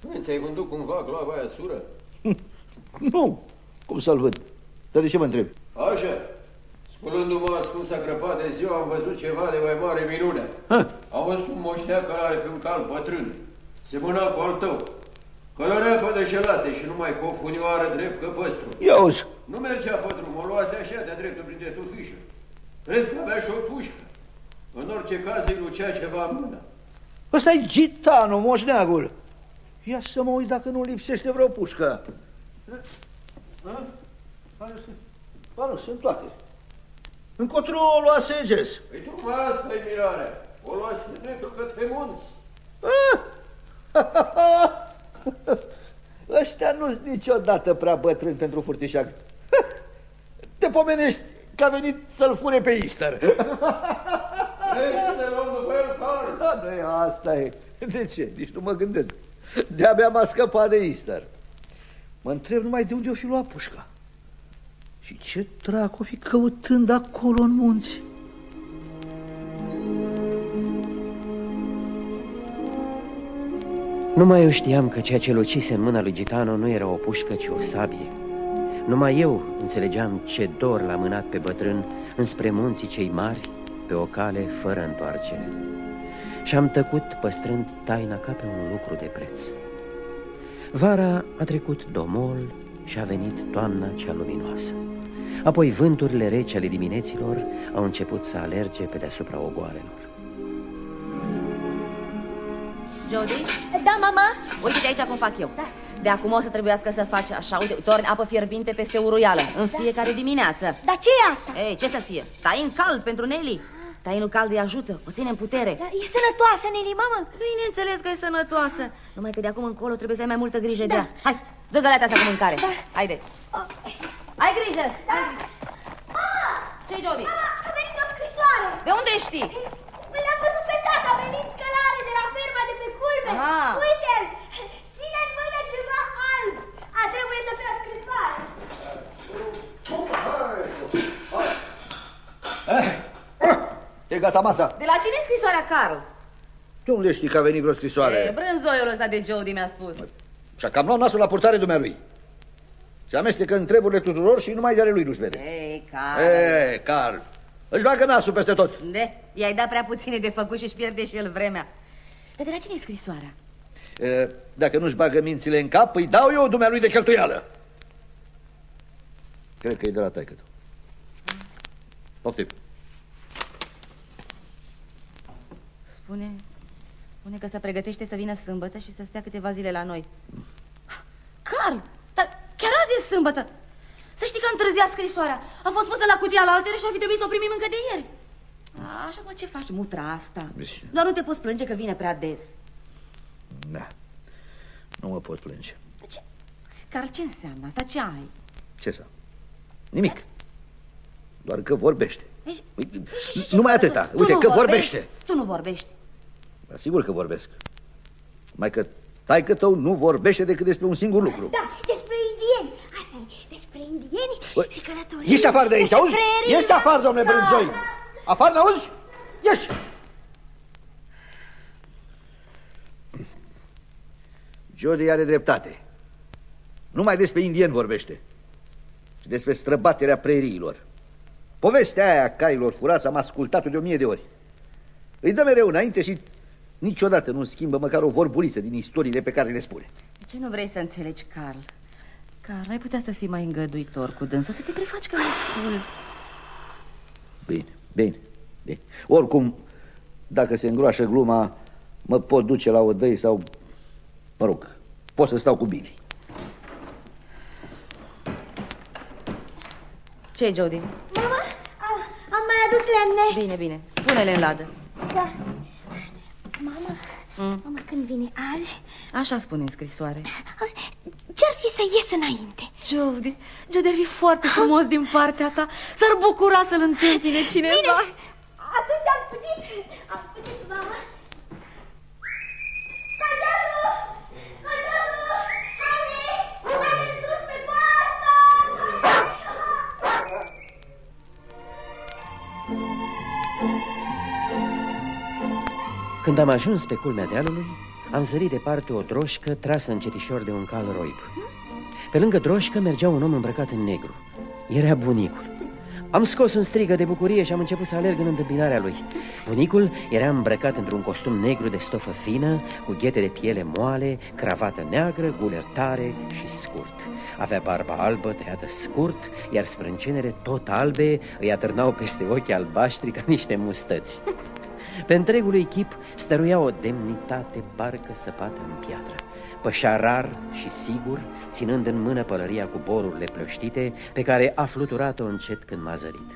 Nu ți-ai vândut cumva glava aia sură? Nu, cum să-l văd? Dar de ce mă întreb? Așa. Spunându-mă ascunsa crăpat de ziua, am văzut ceva de mai mare minune. Ha, Am văzut un moșnea călare pe un cal bătrân. Semăna cu al tău. Călărea pe deșelate și numai cu o funioară drept căpăstru. ia auzi, Nu mergea pe drum, o luase așa de-a dreptul printre tufișuri. Cred că avea și o pușcă. În orice caz îi lucea ceva în mână. ăsta e gitanul, moșneagul. Ia să mă uit dacă nu lipsește vreo pușcă. Ha? Pare să- Pare, sunt toate. Încotro o luase Jess. Păi tocmai asta e mirarea. O luați dreptul către munți. Ăștia nu-s niciodată prea bătrâni pentru furtișag. Te pomenești că a venit să-l fure pe Easter. Vrei să ne luăm după el, Carl? Da, nu e, asta e. De ce? Nici nu mă gândesc. De-abia m-a scăpat de Easter. Mă întreb numai de unde o fi luat pușca. Și ce dracu o fi căutând acolo în munți? Numai eu știam că ceea ce lucise în mâna lui Gitano nu era o pușcă, ci o sabie. Numai eu înțelegeam ce dor l-a mânat pe bătrân înspre munții cei mari, pe o cale fără întoarcere. Și am tăcut păstrând taina ca pe un lucru de preț. Vara a trecut domol și a venit toamna cea luminoasă. Apoi vânturile reci ale dimineților au început să alerge pe deasupra ogoarelor. Jody? Da, mama? Uite-te aici cum fac eu. Da. De acum o să trebuiască să faci așa, uite, torni apă fierbinte peste uruială, în Da. fiecare dimineață. Dar ce e asta? Ei, ce să fie? Tainul cald pentru Nelly. Tainul cald îi ajută, o ține în putere. Da, E sănătoasă, Nelly, mamă? Bineînțeles că e sănătoasă. Numai că de acum încolo trebuie să ai mai multă grijă de ea. Hai, dă găleata asta cu mâncare. Da. Haide. Ai grijă. Da. Ce-i, Jody? Mama, a venit o scrisoare. De unde știi? L-am văzut pe tata, a venit călare de la ferma de pe culme. Aha. Uite-l, ține în mână ceva alb. A trebuie să fie o scrisoare. E gata masa. De la cine e scrisoarea, Carl? De unde știi că a venit vreo scrisoare? E, brânzoiul ăsta de Jody mi-a spus. Și-a cam luat nasul la purtare dumnealui. Se amestecă în treburile tuturor și numai de ale lui nu-și vede. Ei, Carl. E, Carl, își bagă nasul peste tot. De, i-ai dat prea puține de făcut și își pierde și el vremea. Dar de la cine e scrisoarea? E, dacă nu-și bagă mințile în cap, îi dau eu dumnealui de cheltuială. Cred că e de la taică Poftim. Spune, spune că se pregătește să vină sâmbătă și să stea câteva zile la noi. Carl, dar chiar azi e sâmbătă. Să știi că a întârziat scrisoarea. A fost pusă la cutia la altere și ar fi trebuit să o primim încă de ieri. Așa mă, ce faci, mutra asta? Doar nu te poți plânge că vine prea des. Da. Nu mă pot plânge. Dar ce? Carl, ce înseamnă asta? Ce ai? Ce să? Nimic. Doar că vorbește. Ești... Uite, și- și ce Numai vorbe- atâta. tu Uite, nu că vorbești? vorbește. Tu nu vorbești. Da, sigur că vorbesc. Mai că taică tău nu vorbește decât despre un singur lucru. Da, despre indieni. Asta e, despre indieni Bă, și călătorii. Ieși afară de aici, despre auzi? prerii. Ieși afară, domnule Da, Brânzoi! da. Afară, auzi? Ieși! Jody are dreptate. Numai despre indieni vorbește. Și despre străbaterea preriilor. Povestea aia a cailor furați am ascultat-o de o mie de ori. Îi dă mereu înainte și niciodată nu schimbă măcar o vorbuliță din istoriile pe care le spune. De ce nu vrei să înțelegi, Carl? Carl, ai putea să fii mai îngăduitor cu dânsul, să te prefaci că mă asculți. Bine, bine, bine. Oricum, dacă se îngroașă gluma, mă pot duce la odăi sau, mă rog, pot să stau cu Billy. ce Jody? Mama, am, am mai adus lemne. Bine, bine. Pune-le în ladă. Da. Mama, Mm. mama, când vine azi, Așa spune în scrisoare. auzi, ce-ar fi să ies înainte? Jody, Jody ar fi foarte frumos din partea ta. S-ar bucura să-l întâmpine cineva. Bine, atunci am fugit, am fugit, mama. Când am ajuns pe culmea dealului, am zărit departe o droșcă trasă încetișor de un cal roib. Pe lângă droșcă mergea un om îmbrăcat în negru. Era bunicul. Am scos un strigă de bucurie și am început să alerg în întâmpinarea lui. Bunicul era îmbrăcat într-un costum negru de stofă fină, cu ghete de piele moale, cravată neagră, guler tare și scurt. Avea barba albă tăiată scurt, iar sprâncenele tot albe îi atârnau peste ochi albaștri ca niște mustăți. Pe întregul echip, stăruia o demnitate parcă săpată în piatră. Pășea rar și sigur, ținând în mână pălăria cu borurile plăștite, pe care a fluturat-o încet când m-a zărit.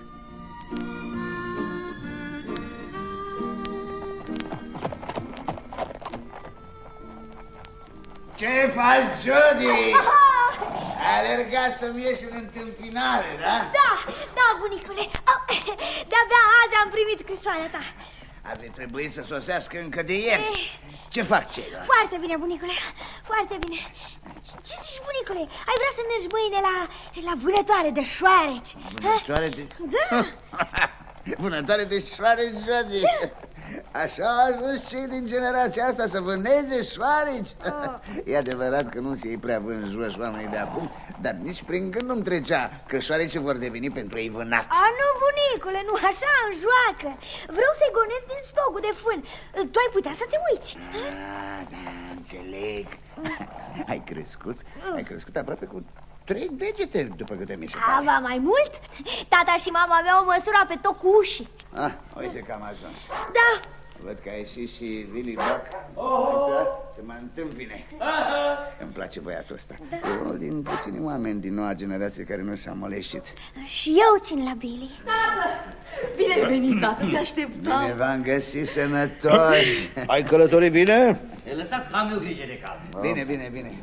Ce faci, Jody? Ai alergat să-mi ieși în întâmpinare, da? Da, da, bunicule. Oh, De-abia azi am primit scrisoarea ta. Ar fi trebuit să sosească încă de ieri. Ce fac ceilalți? Foarte bine, bunicule, foarte bine. Ce, ce zici, bunicule? Ai vrea să mergi mâine la, la vânătoare de șoareci? Vânătoare de... Da. Vânătoare de șoareci, Jody. Așa au ajuns cei din generația asta să vâneze șoareci. E adevărat că nu se iei prea vânjoși oamenii de acum, dar nici prin gând nu-mi trecea că șoarece vor deveni pentru ei vânat. A, nu, bunicule, nu, așa în joacă. Vreau să-i gonesc din stocul de fân. Tu ai putea să te uiți. Ah, da, înțeleg. Ai crescut? Ai crescut aproape cu trei degete, după câte mi se pare. Ava mai mult? Tata și mama mea au măsura pe tot cu ușii. Ah, uite că am ajuns. Da. Văd că a ieșit și Willy Buck. Oh. Să mă întâmpine. Îmi place băiatul ăsta. Da. E unul din puțini oameni din noua generație care nu s-a moleșit. Și eu țin la Billy. Bine ai venit, tată, te așteptam. Bine v-am găsit sănătoși. Ai călătorit bine? Lăsați că am eu grijă de cal. Bine, bine, bine.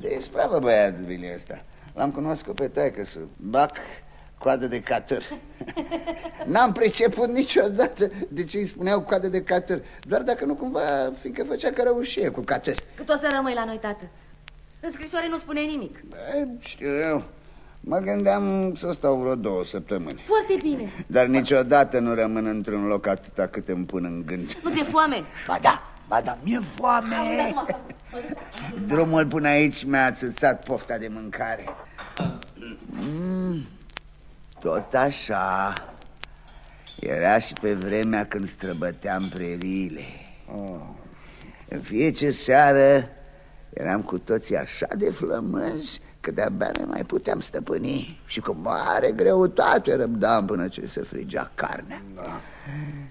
De spravă băiat Billy ăsta. L-am cunoscut pe taică să Bac coadă de catăr. N-am priceput niciodată de ce îi spuneau coadă de catăr. Doar dacă nu cumva, fiindcă făcea cărăușie cu catăr. Cât o să rămâi la noi, tată? În scrisoare nu spune nimic. Bă, știu eu. Mă gândeam să stau vreo două săptămâni. Foarte bine. Dar niciodată nu rămân într-un loc atâta cât îmi pun în gând. Nu ți-e foame? Ba da, ba da, mi-e foame. Drumul până aici mi-a atâțat pofta de mâncare. Mm, tot așa. Era și pe vremea când străbăteam preriile. Oh. În fiecare seară eram cu toții așa de flămânzi că de-abia ne mai puteam stăpâni și cu mare greutate răbdam până ce se frigea carnea. Da.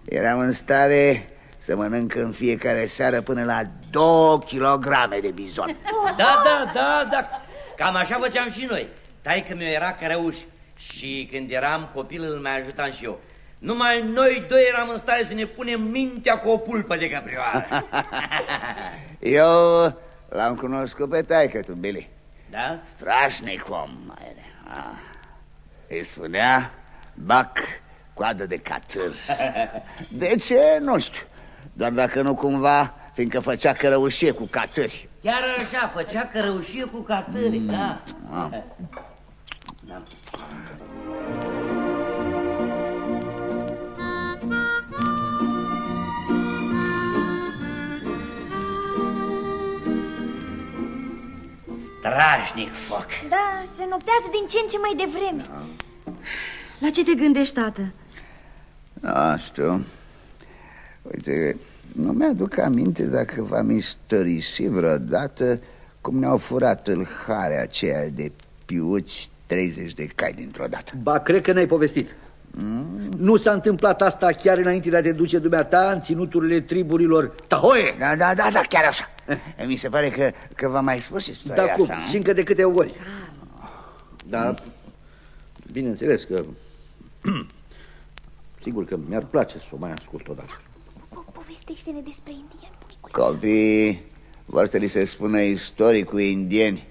Eram în stare să mănânc în fiecare seară până la două kilograme de bizon. Da, da, da, da, cam așa făceam și noi. Taică mi era cărăuș și când eram copil îl mai ajutam și eu. Numai noi doi eram în stare să ne punem mintea cu o pulpă de căprioară. eu l-am cunoscut pe taică tu, Billy. Da? Strașnic om. Ah. Îi spunea bac coadă de catâr. De ce? Nu știu. Doar dacă nu cumva, fiindcă făcea cărăușie cu catâri. Chiar așa, făcea cărăușie cu catâri, mm. da. Ah. da. Strașnic foc. Da, se noptează din ce în ce mai devreme. Da. La ce te gândești, tată? Da, știu. Uite, nu mi-aduc aminte dacă v-am istorisit vreodată cum ne-au furat hare aceea de piuți 30 de cai dintr-o dată. Ba, cred că ne-ai povestit. Mm. Nu s-a întâmplat asta chiar înainte de a te duce dumneata în ținuturile triburilor Tahoe? Da, da, da, da, chiar așa. Eh. Mi se pare că, că v-am mai spus istoria Da, cum? Așa, și încă de câte ori. Da, bineînțeles că... Sigur că mi-ar place să o mai ascult odată. Povestește-ne despre indieni, bunicule. Copii vor să li se spună istorii cu indieni.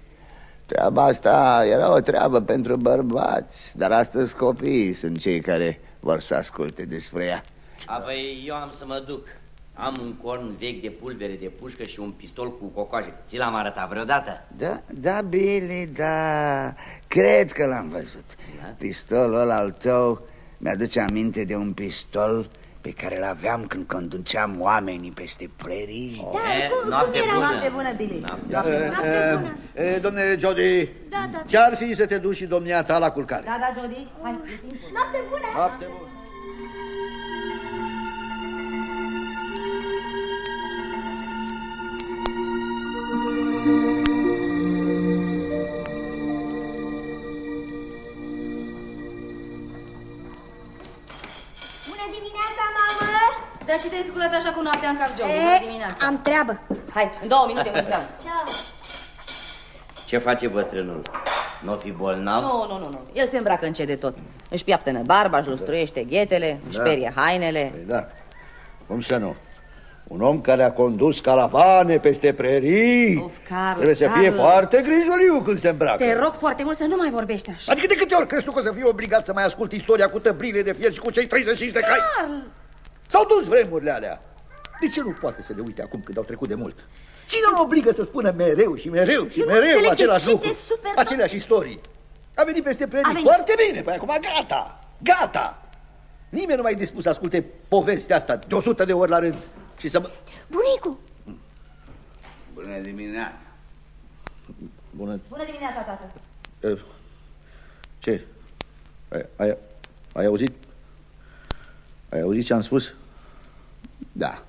Treaba asta era o treabă pentru bărbați, dar astăzi copiii sunt cei care vor să asculte despre ea. Apoi eu am să mă duc. Am un corn vechi de pulbere de pușcă și un pistol cu cocoaje. Ți l-am arătat vreodată? Da, da, Billy, da. Cred că l-am văzut. Da? Pistolul ăla al tău mi-aduce aminte de un pistol pe care îl aveam când conduceam oamenii peste prerii. Da, cum, noapte cum era? bună. Noapte bună, Billy. Noapte. Da, Noapte bună. e, e, domne Jody, Da, da. ce-ar fi să te duci și domnia ta la culcare? Da, da, Jody, hai, e timpul. Noapte bună! Noapte bună. Bună Dar ce te-ai sculat așa cu noaptea în cap, Jody? E, Bună dimineața. am treabă. Hai, în două minute mă dăm. Ceau. Ce face bătrânul? Nu fi bolnav? Nu, nu, nu, nu. El se îmbracă încet de tot. Își piaptănă barba, își lustruiește ghetele, își Da. perie hainele. Păi da, cum să nu? Un om care a condus caravane peste prerii Of, Carl, Trebuie să fie Carl. foarte grijuliu când se îmbracă Te rog foarte mult să nu mai vorbești așa. Adică de câte ori crezi tu că o să fii obligat să mai ascult istoria cu tăbrile de fier și cu cei 35 de cai? Carl! S-au dus vremurile alea. De ce nu poate să le uite acum când au trecut de mult? Cine îl obligă să spună mereu și mereu și Eu nu mereu înțeleg de același ce lucru, te super- aceleași istorii? A venit peste A prerii, venit. foarte bine, păi acum gata, gata. Nimeni nu mai e dispus să asculte povestea asta de 100 de ori la rând și să... Bunicu! Bună dimineața! Bună, Bună dimineața, tată. Eh, Ce? Ai, ai, ai auzit? Ai auzit ce am spus? Da.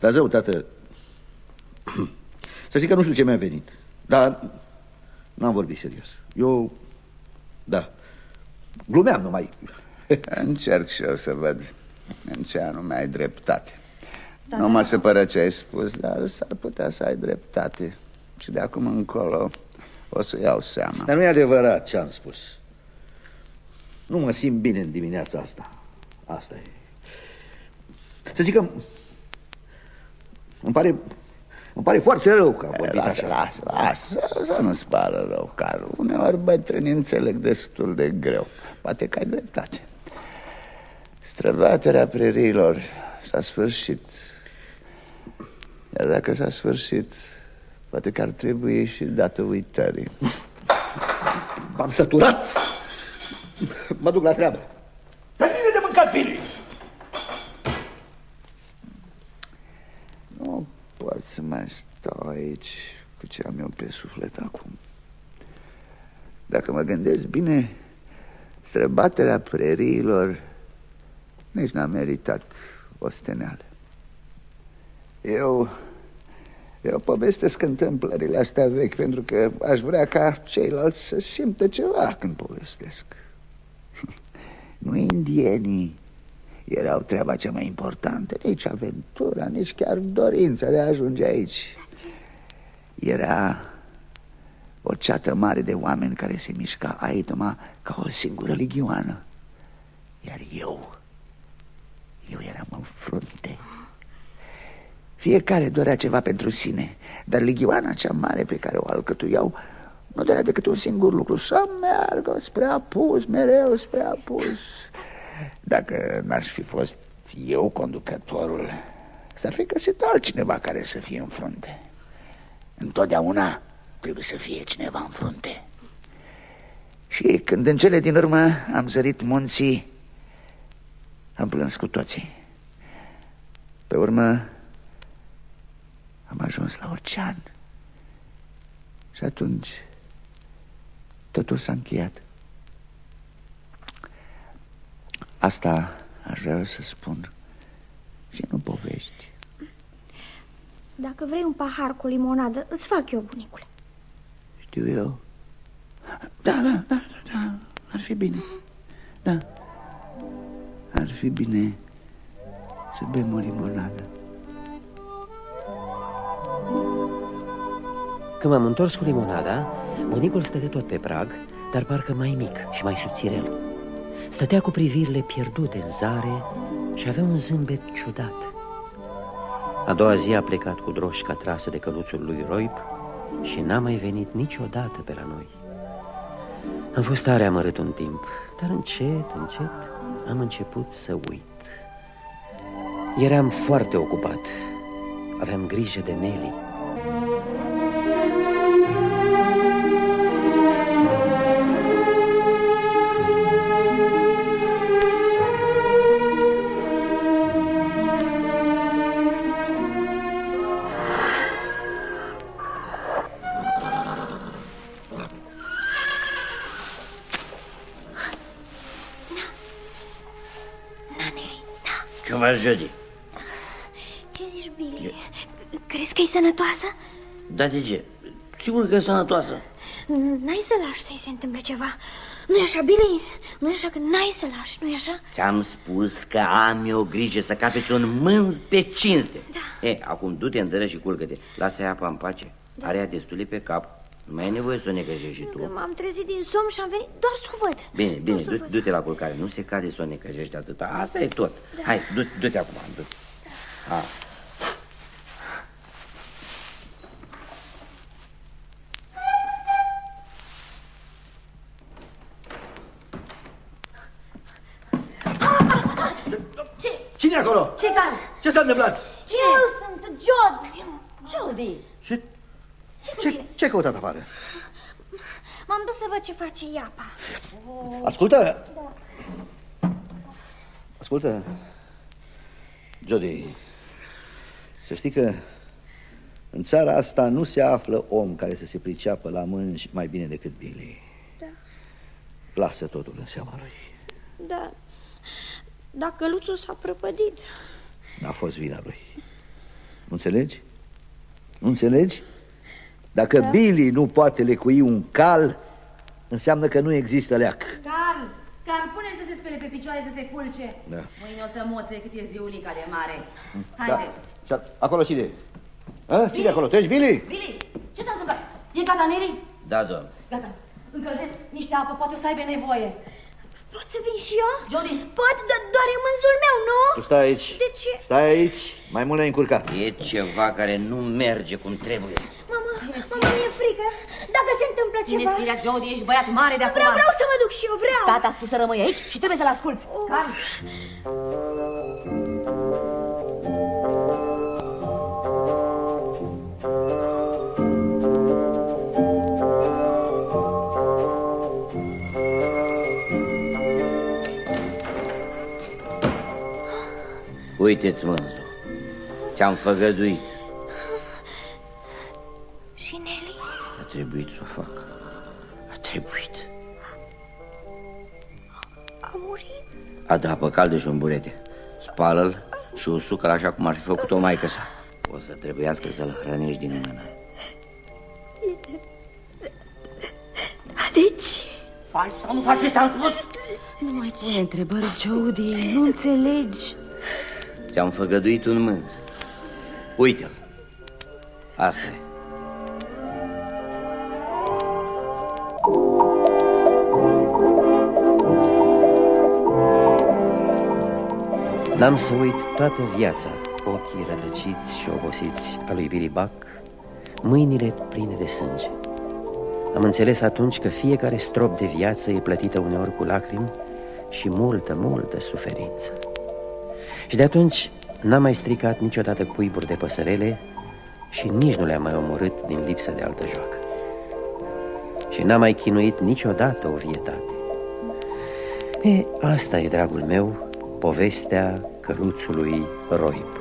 Dar zău, tată, să zic că nu știu ce mi-a venit, dar n-am vorbit serios. Eu, da, glumeam numai. Încerc și eu să văd în ce anume ai dreptate. Da, nu mă supără ce ai spus, dar s-ar putea să ai dreptate. Și de acum încolo o să iau seama. Dar nu e adevărat ce am spus. Nu mă simt bine în dimineața asta. Asta e. Să zic că îmi pare, îmi pare foarte rău că am vorbit Lasă, așa. lasă, lasă, să nu-ți pară rău, Carl. Uneori bătrânii înțeleg destul de greu. Poate că ai dreptate. Străbaterea preriilor s-a sfârșit. Iar dacă s-a sfârșit, poate că ar trebui și dată uitării. M-am săturat. Mă duc la treabă. Dar bine de mâncat, Billy! Nu pot să mai stau aici cu ce am eu pe suflet acum. Dacă mă gândesc bine, străbaterea preriilor nici n-a meritat osteneală. Eu, eu povestesc întâmplările astea vechi pentru că aș vrea ca ceilalți să simtă ceva când povestesc. Nu indienii erau treaba cea mai importantă, nici aventura, nici chiar dorința de a ajunge aici. Era o ceată mare de oameni care se mișca aici numai ca o singură ligioană. Iar eu, eu eram în frunte. Fiecare dorea ceva pentru sine, dar ligioana cea mare pe care o alcătuiau nu dorea decât un singur lucru, să meargă spre apus, mereu spre apus. Dacă n-aș fi fost eu conducătorul, s-ar fi găsit altcineva care să fie în frunte. Întotdeauna trebuie să fie cineva în frunte. Și când în cele din urmă am zărit munții, am plâns cu toții. Pe urmă am ajuns la ocean. Și atunci totul s-a încheiat. Asta aș vrea să spun și nu povești. Dacă vrei un pahar cu limonadă, îți fac eu, bunicule. Știu eu. Da, da, da, da, da. Ar fi bine. Da. Ar fi bine să bem o limonadă. Când m-am întors cu limonada, bunicul stătea tot pe prag, dar parcă mai mic și mai subțirel. Stătea cu privirile pierdute în zare și avea un zâmbet ciudat. A doua zi a plecat cu droșca trasă de căluțul lui Roip și n-a mai venit niciodată pe la noi. Am fost tare amărât un timp, dar încet, încet am început să uit. Eram foarte ocupat. Aveam grijă de Nelly. Da, de ce? Sigur că e sănătoasă. N-ai să lași să-i se întâmple ceva. Nu-i așa, Billy? Nu-i așa că n-ai să lași, nu-i așa? Ți-am spus că am eu grijă să capeți un mânz pe cinste. Da. E, acum du-te în dără și culcă-te. Lasă-i apa în pace. Da. Are ea destule pe cap. Nu mai e nevoie să o necăjești și tu. M-am trezit din somn și am venit doar să o văd. Bine, bine, Doar să o du- văd. du-te la culcare. Nu se cade să o necăjești atâta. Asta e tot. Da. Hai, du- du-te acum. Du Ah. Ce car? Ce s-a întâmplat? Cine? Eu sunt Jod. Jody. Ce, ce, ce căutat afară? M-am dus să văd ce face iapa. Ascultă! Ascultă, Jody, să știi că în țara asta nu se află om care să se priceapă la mânci mai bine decât Billy. Da. Lasă totul în seama lui. Da. Dacă Luțu s-a prăpădit. N-a fost vina lui. Nu înțelegi? Nu înțelegi? Dacă da. Billy nu poate lecui un cal, înseamnă că nu există leac. Carl, Carl, pune să se spele pe picioare să se culce. Da. Mâine o să moțe cât e ziulica de mare. Haide. Da. Și acolo cine e? A? Cine e acolo? Tu ești Billy? Billy, ce s-a întâmplat? E gata, Nelly? Da, domn. Gata. Încălzesc niște apă, poate o să aibă nevoie. Pot să vin și eu? Jody. Pot, dar doar e mânzul meu, nu? Tu stai aici. De ce? Stai aici. Mai mult ne-ai încurcat. E ceva care nu merge cum trebuie. Mama, mama, mi-e frică. Dacă se întâmplă Ține ceva... spirea, Jody, ești băiat mare de acum. Vreau, vreau să mă duc și eu, vreau. Tata a spus să rămâi aici și trebuie să-l asculți. Oh. Carl. Uite-ți mânzul. Ți-am făgăduit. Și Nelly? A trebuit să o fac. A trebuit. A murit? A da apă caldă și un burete. Spală-l și usucă așa cum ar fi făcut-o maică sa. O să trebuiască să-l hrănești din mână. Deci... Faci sau nu faci ce ți-am spus? Nu mai pune întrebări, Jody, nu înțelegi. Ți-am făgăduit un mânz. Uite-l. Asta e. N-am să uit toată viața ochii rătăciți și obosiți a lui Billy Buck, mâinile pline de sânge. Am înțeles atunci că fiecare strop de viață e plătită uneori cu lacrimi și multă, multă suferință. Și de atunci n-am mai stricat niciodată cuiburi de păsărele și nici nu le-am mai omorât din lipsă de altă joacă. Și n-am mai chinuit niciodată o vietate. E, asta e, dragul meu, povestea căruțului Roip.